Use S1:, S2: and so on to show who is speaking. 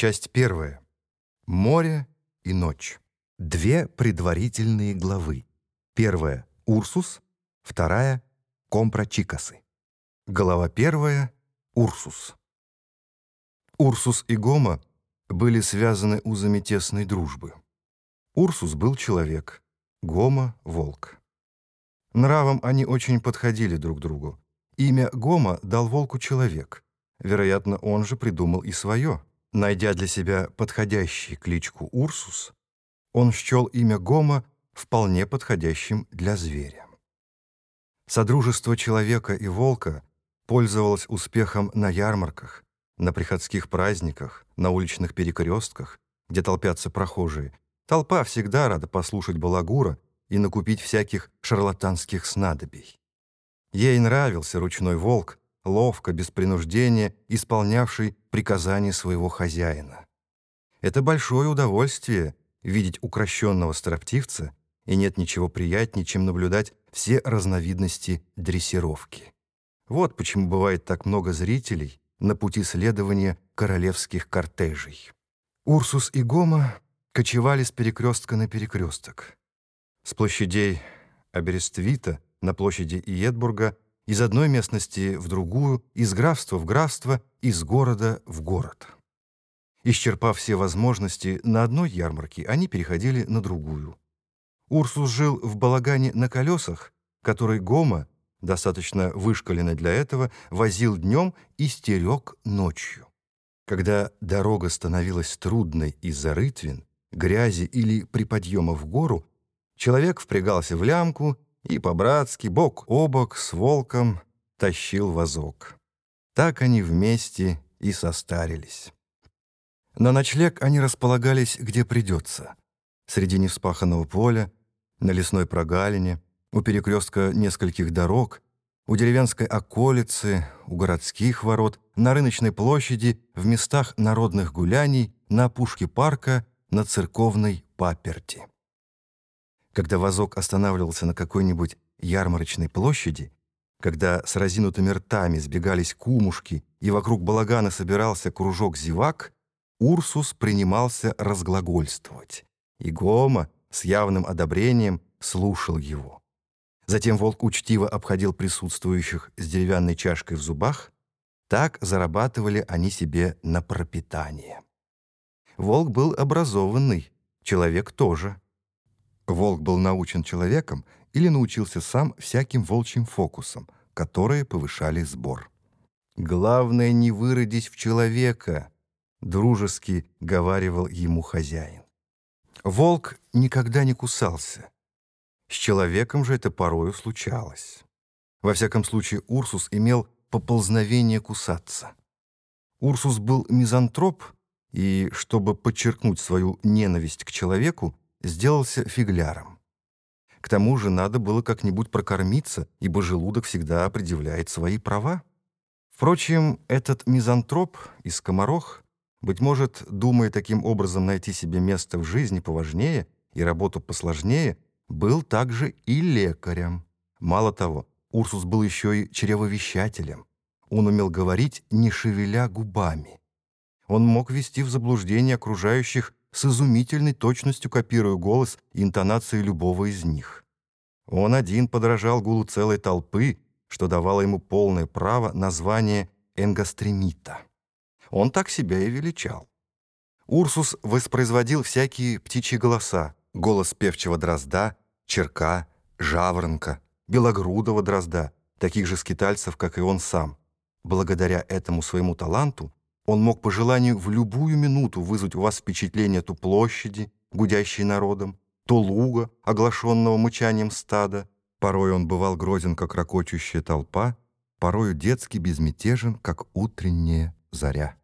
S1: Часть первая. Море и ночь. Две предварительные главы. Первая — Урсус, вторая — Компрочикасы. Глава первая — Урсус. Урсус и Гома были связаны узами тесной дружбы. Урсус был человек, Гома — волк. Нравом они очень подходили друг другу. Имя Гома дал волку человек. Вероятно, он же придумал и свое — Найдя для себя подходящий кличку Урсус, он счел имя Гома вполне подходящим для зверя. Содружество человека и волка пользовалось успехом на ярмарках, на приходских праздниках, на уличных перекрестках, где толпятся прохожие. Толпа всегда рада послушать балагура и накупить всяких шарлатанских снадобий. Ей нравился ручной волк, ловко, без принуждения, исполнявший приказания своего хозяина. Это большое удовольствие видеть укращенного строптивца, и нет ничего приятнее, чем наблюдать все разновидности дрессировки. Вот почему бывает так много зрителей на пути следования королевских кортежей. Урсус и Гома кочевали с перекрестка на перекресток. С площадей Аберествита на площади Иедбурга из одной местности в другую, из графства в графство, из города в город. Исчерпав все возможности на одной ярмарке, они переходили на другую. Урсус жил в балагане на колесах, который Гома, достаточно вышкаленный для этого, возил днем и стерег ночью. Когда дорога становилась трудной из-за рытвин, грязи или при подъемах в гору, человек впрягался в лямку и по-братски, бок о бок с волком тащил вазок. Так они вместе и состарились. На ночлег они располагались где придется. Среди невспаханного поля, на лесной прогалине, у перекрестка нескольких дорог, у деревенской околицы, у городских ворот, на рыночной площади, в местах народных гуляний, на опушке парка, на церковной паперти. Когда вазок останавливался на какой-нибудь ярмарочной площади, когда с разинутыми ртами сбегались кумушки и вокруг балагана собирался кружок зевак, Урсус принимался разглагольствовать, и Гома с явным одобрением слушал его. Затем волк учтиво обходил присутствующих с деревянной чашкой в зубах, так зарабатывали они себе на пропитание. Волк был образованный, человек тоже. Волк был научен человеком или научился сам всяким волчьим фокусам, которые повышали сбор. «Главное, не выродись в человека», — дружески говаривал ему хозяин. Волк никогда не кусался. С человеком же это порою случалось. Во всяком случае, Урсус имел поползновение кусаться. Урсус был мизантроп, и, чтобы подчеркнуть свою ненависть к человеку, сделался фигляром. К тому же надо было как-нибудь прокормиться, ибо желудок всегда определяет свои права. Впрочем, этот мизантроп и скоморох, быть может, думая таким образом найти себе место в жизни поважнее и работу посложнее, был также и лекарем. Мало того, Урсус был еще и чревовещателем. Он умел говорить, не шевеля губами. Он мог ввести в заблуждение окружающих с изумительной точностью копируя голос и интонации любого из них. Он один подражал гулу целой толпы, что давало ему полное право на звание энгастремита. Он так себя и величал. Урсус воспроизводил всякие птичьи голоса, голос певчего дрозда, черка, жаворонка, белогрудого дрозда, таких же скитальцев, как и он сам. Благодаря этому своему таланту он мог по желанию в любую минуту вызвать у вас впечатление то площади, гудящей народом, то луга, оглашенного мычанием стада. Порой он бывал грозен, как ракочущая толпа, порою детски безмятежен, как утренняя заря.